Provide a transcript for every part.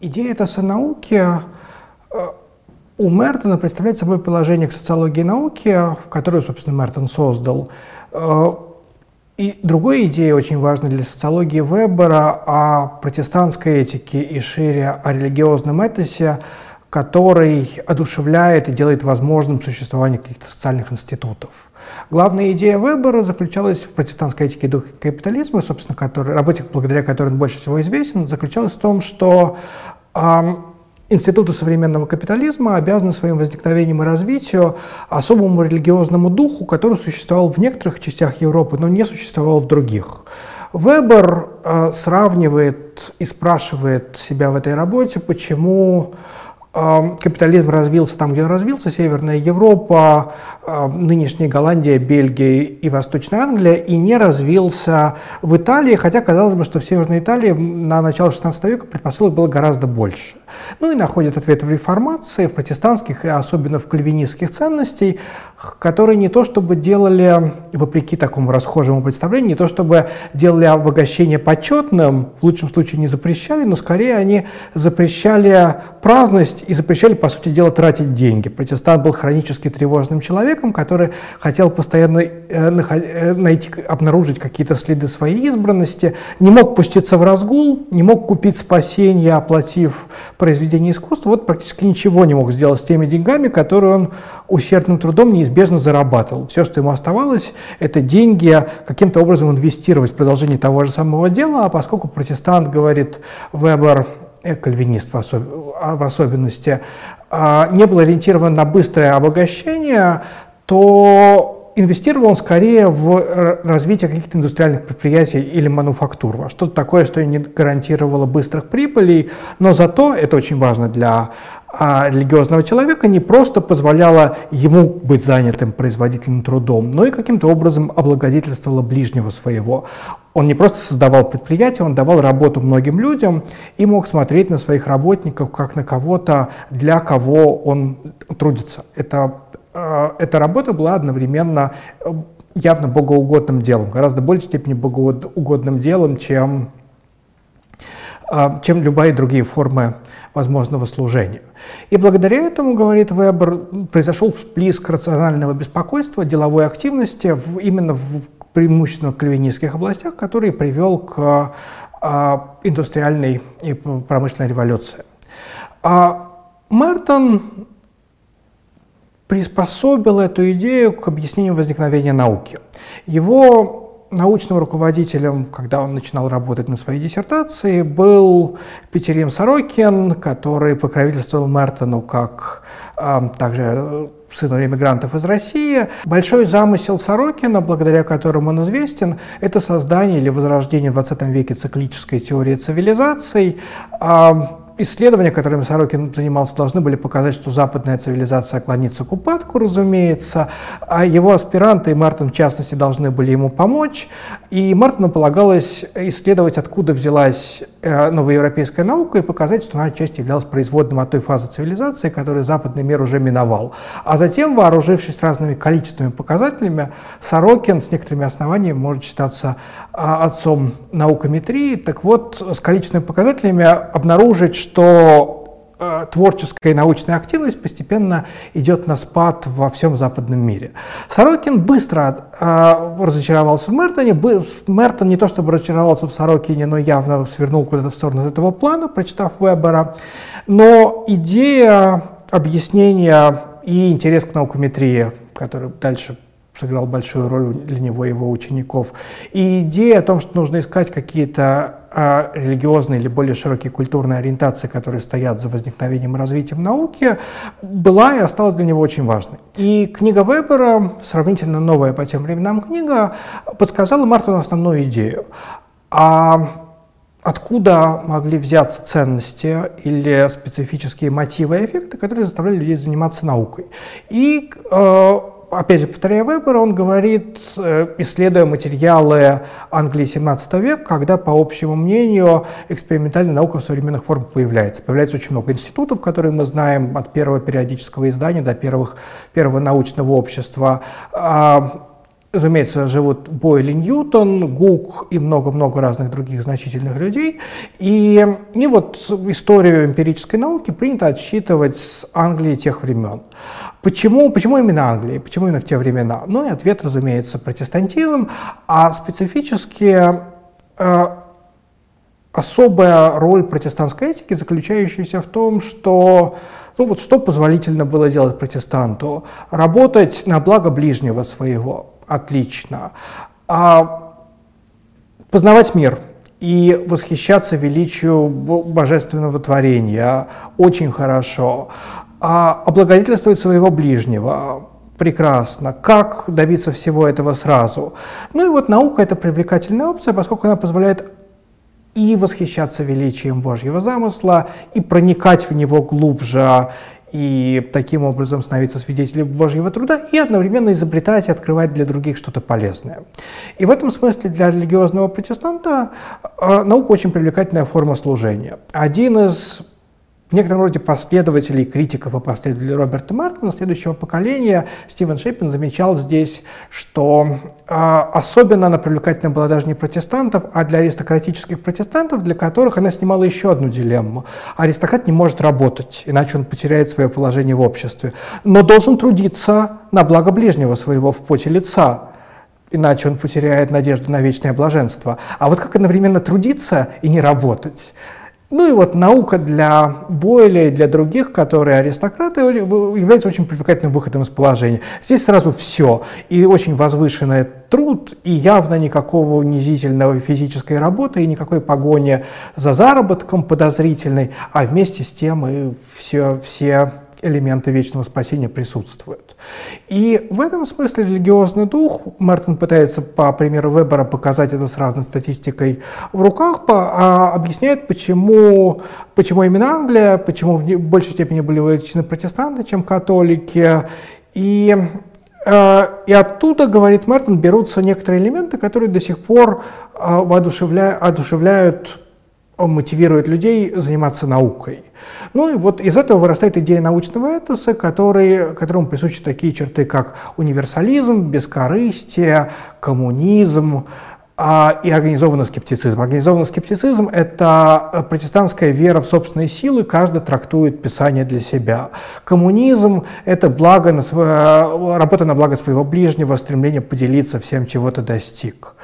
идея ТС науки э, у Мертона представляет собой приложение к социологии науки, в которую, собственно, Мертон создал. Э, и другой идеей, очень важной для социологии Вебера, о протестантской этике и шире о религиозном этосе, который одушевляет и делает возможным существование каких-то социальных институтов. Главная идея выбора заключалась в протестантской этике и духе капитализма, собственно, который, работе, благодаря которой он больше всего известен, заключалась в том, что э, институты современного капитализма обязаны своим возникновением и развитию особому религиозному духу, который существовал в некоторых частях Европы, но не существовал в других. Вебер э, сравнивает и спрашивает себя в этой работе, почему капитализм развился там, где он развился, Северная Европа, нынешняя Голландия, Бельгия и Восточная Англия, и не развился в Италии, хотя казалось бы, что в Северной Италии на начало XVI века предпосылок было гораздо больше. Ну и находит ответ в реформации, в протестантских и особенно в кальвинистских ценностей, которые не то чтобы делали, вопреки такому расхожему представлению, не то чтобы делали обогащение почетным, в лучшем случае не запрещали, но скорее они запрещали праздность и запрещали, по сути дела, тратить деньги. Протестант был хронически тревожным человеком, который хотел постоянно э, э, найти, обнаружить какие-то следы своей избранности, не мог пуститься в разгул, не мог купить спасение, оплатив произведение искусства, вот практически ничего не мог сделать с теми деньгами, которые он усердным трудом неизбежно зарабатывал. Все, что ему оставалось, это деньги каким-то образом инвестировать в продолжение того же самого дела, а поскольку протестант, говорит Вебер, э, кальвинист в. А, особенности, а, не был ориентирован на быстрое обогащение, то инвестировал он скорее в развитие каких-то индустриальных предприятий или мануфактур, что-то такое, что не гарантировало быстрых прибылей, но зато, это очень важно для а, религиозного человека, не просто позволяло ему быть занятым производительным трудом, но и каким-то образом облагодетельствовало ближнего своего. Он не просто создавал предприятия, он давал работу многим людям и мог смотреть на своих работников как на кого-то, для кого он трудится. Это эта работа была одновременно э, явно богоугодным делом, гораздо большей степени богоугодным делом, чем, э, чем любые другие формы возможного служения. И благодаря этому, говорит Вебер, произошел всплеск рационального беспокойства, деловой активности в, именно в преимущественно кальвинистских областях, который привел к индустриальной и промышленной революции. А Мартон приспособил эту идею к объяснению возникновения науки. Его научным руководителем, когда он начинал работать на своей диссертации, был Петерим Сорокин, который покровительствовал Мертону как э, также сыну иммигрантов из России. Большой замысел Сорокина, благодаря которому он известен, это создание или возрождение в 20 веке циклической теории цивилизаций, э, исследования, которыми Сорокин занимался, должны были показать, что западная цивилизация клонится к упадку, разумеется, а его аспиранты, и Мартин в частности, должны были ему помочь. И Мартину полагалось исследовать, откуда взялась э, новоевропейская наука, и показать, что она отчасти являлась производным от той фазы цивилизации, которую западный мир уже миновал. А затем, вооружившись разными количественными показателями, Сорокин с некоторыми основаниями может считаться а, отцом наукометрии. Так вот, с количественными показателями обнаружить, что э, творческая и научная активность постепенно идет на спад во всем западном мире. Сорокин быстро э, разочаровался в Мертоне. Мертон не то чтобы разочаровался в Сорокине, но явно свернул куда-то в сторону этого плана, прочитав Вебера. Но идея объяснения и интерес к наукометрии, который дальше сыграл большую роль для него и его учеников. И идея о том, что нужно искать какие-то а, религиозные или более широкие культурные ориентации, которые стоят за возникновением и развитием науки, была и осталась для него очень важной. И книга Вебера, сравнительно новая по тем временам книга, подсказала Мартину основную идею. А откуда могли взяться ценности или специфические мотивы и эффекты, которые заставляли людей заниматься наукой. И э, опять же, повторяя Вебера, он говорит, э, исследуя материалы Англии 17 века, когда, по общему мнению, экспериментальная наука в современных формах появляется. Появляется очень много институтов, которые мы знаем от первого периодического издания до первых, первого научного общества. Разумеется, живут Бойли Ньютон, Гук и много-много разных других значительных людей. И, и вот историю эмпирической науки принято отсчитывать с Англии тех времен. Почему, почему именно Англии? Почему именно в те времена? Ну и ответ, разумеется, протестантизм, а специфически э, особая роль протестантской этики, заключающаяся в том, что ну вот что позволительно было делать протестанту? Работать на благо ближнего своего. Отлично. А познавать мир и восхищаться величию божественного творения. Очень хорошо. А облагодетельствовать своего ближнего. Прекрасно. Как добиться всего этого сразу? Ну и вот наука – это привлекательная опция, поскольку она позволяет и восхищаться величием Божьего замысла, и проникать в него глубже, и таким образом становиться свидетелем Божьего труда, и одновременно изобретать и открывать для других что-то полезное. И в этом смысле для религиозного протестанта э, наука очень привлекательная форма служения. Один из в некотором роде последователей, критиков и последователей Роберта Мартина следующего поколения Стивен Шеппин замечал здесь, что э, особенно она привлекательна была даже не протестантов, а для аристократических протестантов, для которых она снимала еще одну дилемму. Аристократ не может работать, иначе он потеряет свое положение в обществе, но должен трудиться на благо ближнего своего в поте лица, иначе он потеряет надежду на вечное блаженство. А вот как одновременно трудиться и не работать? Ну и вот наука для Бойля и для других, которые аристократы, является очень привлекательным выходом из положения. Здесь сразу все. И очень возвышенный труд, и явно никакого унизительного физической работы, и никакой погони за заработком подозрительной, а вместе с тем и все, все элементы вечного спасения присутствуют. И в этом смысле религиозный дух, Мартин пытается по примеру Вебера показать это с разной статистикой в руках, а, объясняет, почему, почему именно Англия, почему в большей степени были вылечены протестанты, чем католики. И э, и оттуда, говорит Мартин, берутся некоторые элементы, которые до сих пор воодушевляют, одушевляют мотивирует людей заниматься наукой. Ну и вот из этого вырастает идея научного этоса, который, которому присущи такие черты, как универсализм, бескорыстие, коммунизм, а, и организованный скептицизм. Организованный скептицизм – это протестантская вера в собственные силы, каждый трактует Писание для себя. Коммунизм – это благо на свое, работа на благо своего ближнего, стремление поделиться всем, чего то достиг.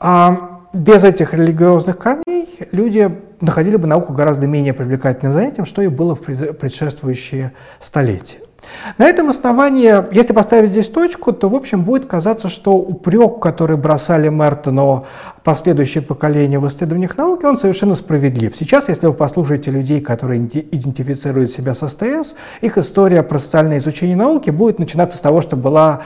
А без этих религиозных корней люди находили бы науку гораздо менее привлекательным занятием, что и было в предшествующие столетия. На этом основании, если поставить здесь точку, то, в общем, будет казаться, что упрек, который бросали Мертону последующие поколения в исследованиях науки, он совершенно справедлив. Сейчас, если вы послушаете людей, которые идентифицируют себя с СТС, их история про социальное изучение науки будет начинаться с того, что была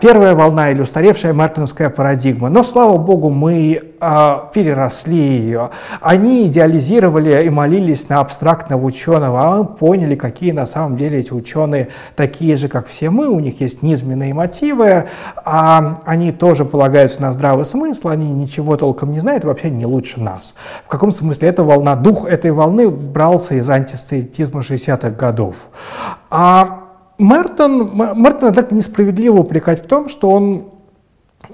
первая волна или устаревшая мартиновская парадигма. Но, слава богу, мы а, переросли ее. Они идеализировали и молились на абстрактного ученого, а мы поняли, какие на самом деле эти ученые такие же, как все мы, у них есть низменные мотивы, а они тоже полагаются на здравый смысл, они ничего толком не знают, вообще не лучше нас. В каком смысле эта волна, дух этой волны брался из антисоветизма 60-х годов. А Мертон, Мертона так несправедливо упрекать в том, что он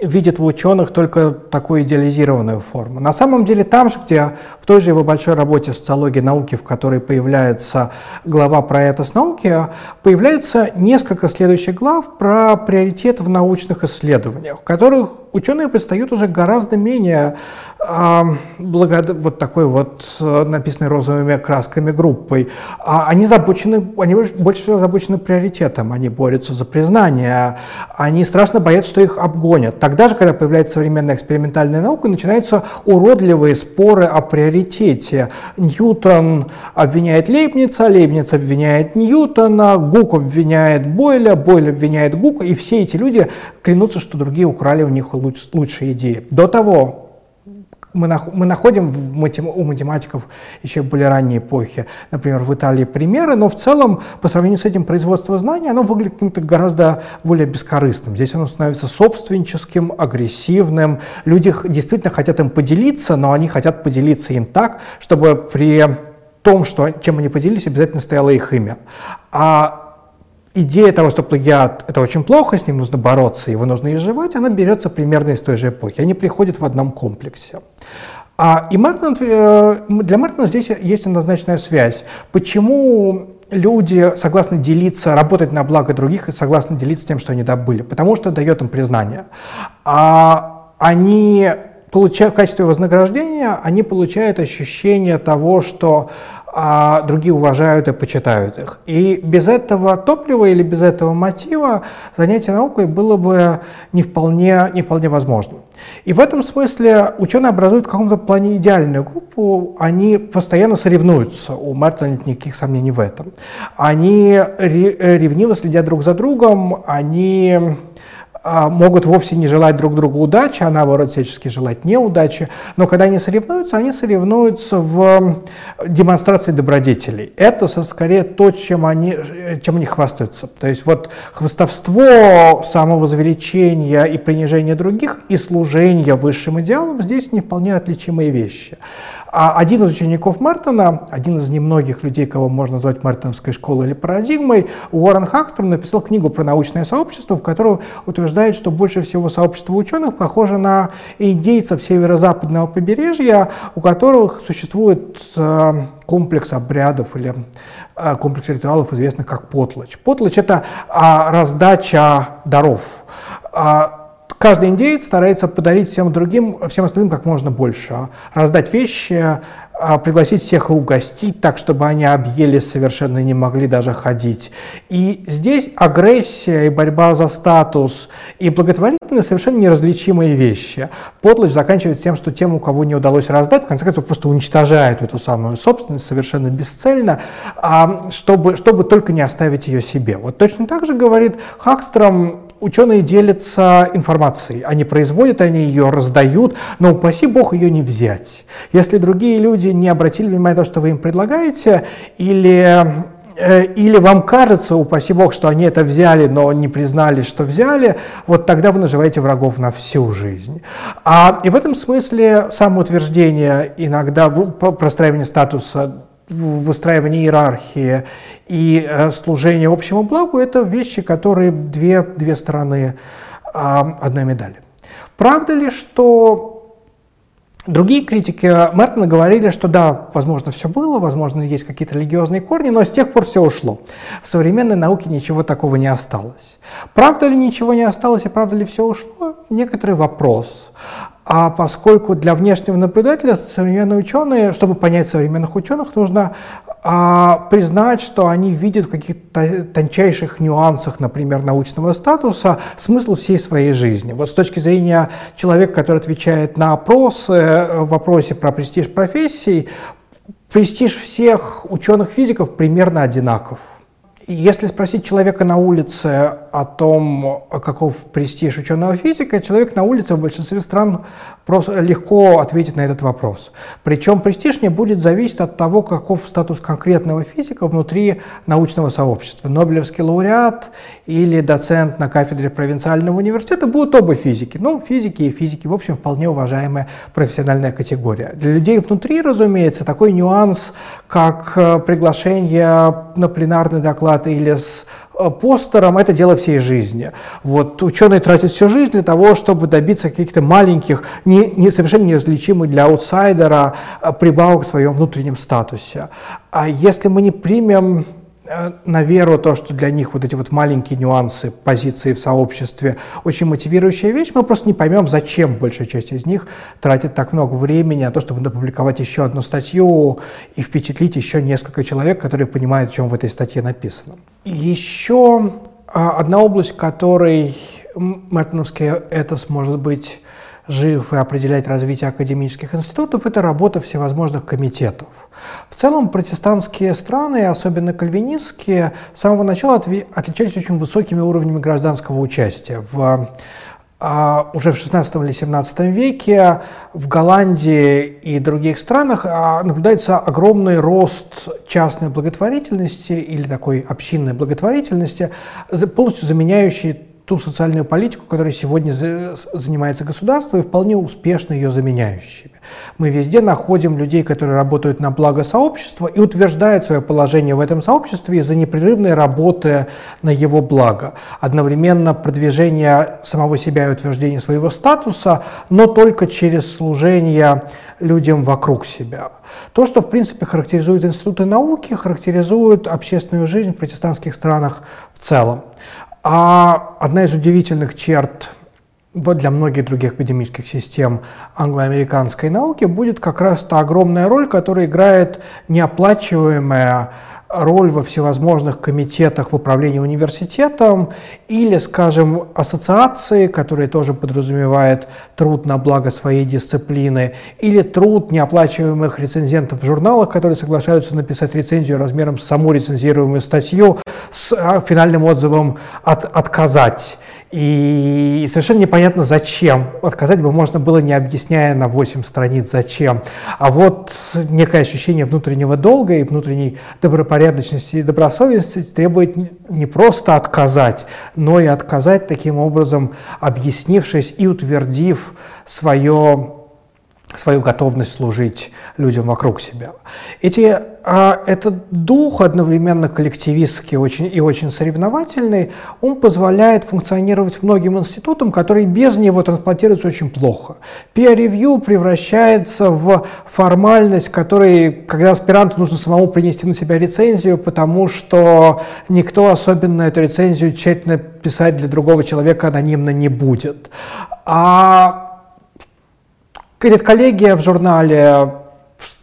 видит в ученых только такую идеализированную форму. На самом деле там же, где в той же его большой работе «Социология науки», в которой появляется глава про этос науки, появляются несколько следующих глав про приоритет в научных исследованиях, в которых ученые предстают уже гораздо менее э, благод... вот такой вот э, написанной розовыми красками группой. А они забочены, они больше всего забочены приоритетом, они борются за признание, они страшно боятся, что их обгонят. Тогда же, когда появляется современная экспериментальная наука, начинаются уродливые споры о приоритете. Ньютон обвиняет Лейбница, Лейбниц обвиняет Ньютона, Гук обвиняет Бойля, Бойль обвиняет Гука, и все эти люди клянутся, что другие украли у них луч, лучшие идеи. До того мы, нах, мы находим в матем, у математиков еще более ранней эпохи, например, в Италии примеры, но в целом, по сравнению с этим производство знаний, оно выглядит каким-то гораздо более бескорыстным. Здесь оно становится собственническим, агрессивным. Люди действительно хотят им поделиться, но они хотят поделиться им так, чтобы при том, что, чем они поделились, обязательно стояло их имя. А идея того, что плагиат – это очень плохо, с ним нужно бороться, его нужно изживать, она берется примерно из той же эпохи. Они приходят в одном комплексе. А, и Мартин, э, для Мартина здесь есть однозначная связь. Почему люди согласны делиться, работать на благо других и согласны делиться тем, что они добыли? Потому что дает им признание. А они получают в качестве вознаграждения, они получают ощущение того, что а другие уважают и почитают их. И без этого топлива или без этого мотива занятие наукой было бы не вполне, не вполне возможным. И в этом смысле ученые образуют в каком-то плане идеальную группу, они постоянно соревнуются, у Мартина нет никаких сомнений в этом. Они ревниво следят друг за другом, они могут вовсе не желать друг другу удачи, а наоборот всячески желать неудачи. Но когда они соревнуются, они соревнуются в демонстрации добродетелей. Это скорее то, чем они, чем они хвастаются. То есть вот хвастовство, самовозвеличение и принижение других и служение высшим идеалам здесь не вполне отличимые вещи. А один из учеников Мартона, один из немногих людей, кого можно назвать Мартоновской школой или парадигмой, Уоррен Хакстром написал книгу про научное сообщество, в которой утверждает, что больше всего сообщество ученых похоже на индейцев северо-западного побережья, у которых существует э, комплекс обрядов или э, комплекс ритуалов, известных как потлочь. Потлочь – это а, раздача даров. А, Каждый индеец старается подарить всем другим, всем остальным как можно больше, раздать вещи, пригласить всех и угостить так, чтобы они объелись совершенно не могли даже ходить. И здесь агрессия и борьба за статус и благотворительность совершенно неразличимые вещи. Подлость заканчивается тем, что тем, у кого не удалось раздать, в конце концов просто уничтожает эту самую собственность совершенно бесцельно, а, чтобы, чтобы только не оставить ее себе. Вот точно так же говорит Хакстром Ученые делятся информацией, они производят, они ее раздают, но упаси бог ее не взять. Если другие люди не обратили внимания на то, что вы им предлагаете, или э, или вам кажется, упаси бог, что они это взяли, но не признали, что взяли, вот тогда вы наживаете врагов на всю жизнь. А, и в этом смысле самоутверждение, иногда простраивание статуса выстраивание иерархии и э, служение общему благу – это вещи, которые две, две стороны одной медали. Правда ли, что Другие критики Мартина говорили, что да, возможно, все было, возможно, есть какие-то религиозные корни, но с тех пор все ушло. В современной науке ничего такого не осталось. Правда ли ничего не осталось и правда ли все ушло? Некоторый вопрос. А поскольку для внешнего наблюдателя современные ученые, чтобы понять современных ученых, нужно а, признать, что они видят в каких-то тончайших нюансах, например, научного статуса, смысл всей своей жизни. Вот с точки зрения человека, который отвечает на опросы э, в вопросе про престиж профессий, престиж всех ученых-физиков примерно одинаков. Если спросить человека на улице о том, каков престиж ученого физика, человек на улице в большинстве стран просто легко ответит на этот вопрос. Причем престиж не будет зависеть от того, каков статус конкретного физика внутри научного сообщества. Нобелевский лауреат или доцент на кафедре провинциального университета будут оба физики. Ну, физики и физики, в общем, вполне уважаемая профессиональная категория. Для людей внутри, разумеется, такой нюанс, как э, приглашение на пленарный доклад плакаты или с э, постером, это дело всей жизни. Вот, ученые тратят всю жизнь для того, чтобы добиться каких-то маленьких, не, не совершенно неразличимых для аутсайдера э, прибавок в своем внутреннем статусе. А если мы не примем на веру то, что для них вот эти вот маленькие нюансы позиции в сообществе очень мотивирующая вещь, мы просто не поймем, зачем большая часть из них тратит так много времени на то, чтобы опубликовать еще одну статью и впечатлить еще несколько человек, которые понимают, о чем в этой статье написано. Еще а, одна область, которой Мартиновский этос может быть жив и определять развитие академических институтов, это работа всевозможных комитетов. В целом протестантские страны, особенно кальвинистские, с самого начала отличались очень высокими уровнями гражданского участия. В а, уже в 16 или 17 веке в Голландии и других странах а, наблюдается огромный рост частной благотворительности или такой общинной благотворительности, полностью заменяющий ту социальную политику, которой сегодня занимается государство, и вполне успешно ее заменяющими. Мы везде находим людей, которые работают на благо сообщества и утверждают свое положение в этом сообществе из-за непрерывной работы на его благо. Одновременно продвижение самого себя и утверждение своего статуса, но только через служение людям вокруг себя. То, что, в принципе, характеризует институты науки, характеризует общественную жизнь в протестантских странах в целом. А одна из удивительных черт для многих других академических систем англо-американской науки будет как раз та огромная роль, которую играет неоплачиваемая роль во всевозможных комитетах в управлении университетом или, скажем, ассоциации, которые тоже подразумевают труд на благо своей дисциплины, или труд неоплачиваемых рецензентов в журналах, которые соглашаются написать рецензию размером с саму рецензируемую статью с а, финальным отзывом от, «отказать». И совершенно непонятно, зачем. Отказать бы можно было, не объясняя на 8 страниц, зачем. А вот некое ощущение внутреннего долга и внутренней добропорядочности и добросовестности требует не просто отказать, но и отказать таким образом, объяснившись и утвердив свое свою готовность служить людям вокруг себя. Эти, а, этот дух одновременно коллективистский очень, и очень соревновательный, он позволяет функционировать многим институтам, которые без него трансплантируются очень плохо. Peer-review превращается в формальность, которой, когда аспиранту нужно самому принести на себя рецензию, потому что никто особенно эту рецензию тщательно писать для другого человека анонимно не будет. А Редколлегия в журнале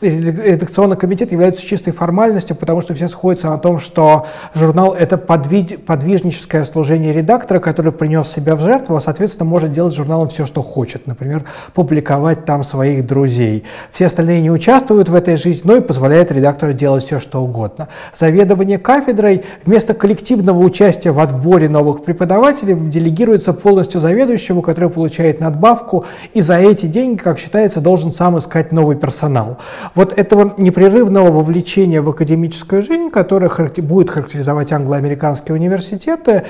редакционный комитет является чистой формальностью, потому что все сходятся на том, что журнал — это подвиж, подвижническое служение редактора, который принес себя в жертву, а, соответственно, может делать с журналом все, что хочет. Например, публиковать там своих друзей. Все остальные не участвуют в этой жизни, но и позволяет редактору делать все, что угодно. Заведование кафедрой вместо коллективного участия в отборе новых преподавателей делегируется полностью заведующему, который получает надбавку, и за эти деньги, как считается, должен сам искать новый персонал вот этого непрерывного вовлечения в академическую жизнь, которое будет характеризовать англо-американские университеты,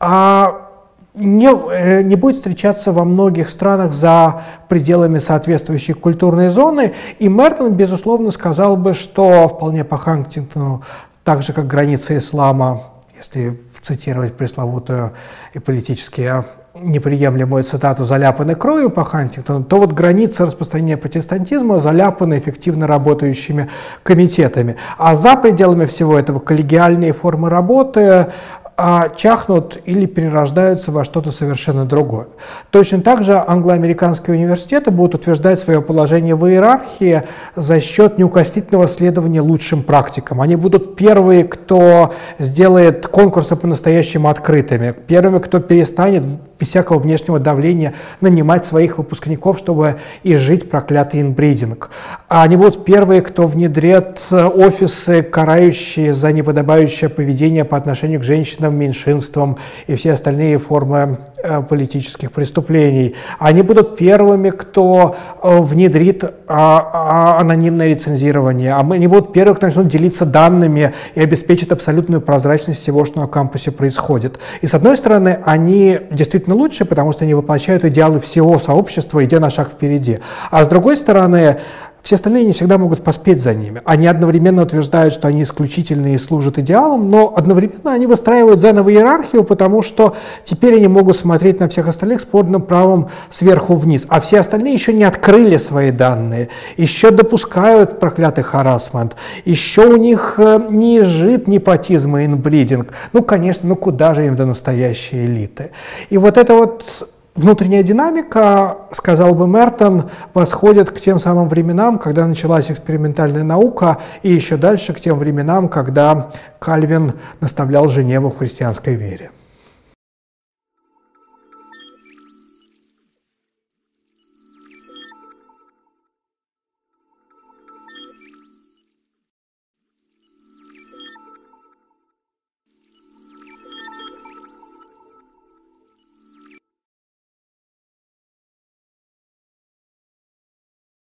а не, э, не будет встречаться во многих странах за пределами соответствующей культурной зоны. И Мертон, безусловно, сказал бы, что вполне по Хантингтону, так же как границы ислама, если цитировать пресловутую и политические неприемлемую цитату «заляпаны кровью» по Хантингтону, то вот граница распространения протестантизма заляпаны эффективно работающими комитетами. А за пределами всего этого коллегиальные формы работы, а чахнут или перерождаются во что-то совершенно другое. Точно так же англо-американские университеты будут утверждать свое положение в иерархии за счет неукоснительного следования лучшим практикам. Они будут первые, кто сделает конкурсы по-настоящему открытыми, первыми, кто перестанет без всякого внешнего давления нанимать своих выпускников, чтобы изжить проклятый инбридинг. Они будут первые, кто внедрят офисы, карающие за неподобающее поведение по отношению к женщинам, меньшинствам и все остальные формы э, политических преступлений. Они будут первыми, кто э, внедрит а, а, анонимное рецензирование. А они будут первыми, кто начнут делиться данными и обеспечат абсолютную прозрачность всего, что на кампусе происходит. И с одной стороны, они действительно лучше, потому что они воплощают идеалы всего сообщества, идя на шаг впереди. А с другой стороны, все остальные не всегда могут поспеть за ними. Они одновременно утверждают, что они исключительные и служат идеалам, но одновременно они выстраивают заново иерархию, потому что теперь они могут смотреть на всех остальных с подным правом сверху вниз. А все остальные еще не открыли свои данные, еще допускают проклятый харасмент, еще у них э, не жит непотизм и инбридинг. Ну, конечно, ну куда же им до настоящей элиты? И вот это вот Внутренняя динамика, сказал бы Мертон, восходит к тем самым временам, когда началась экспериментальная наука, и еще дальше к тем временам, когда Кальвин наставлял Женеву в христианской вере.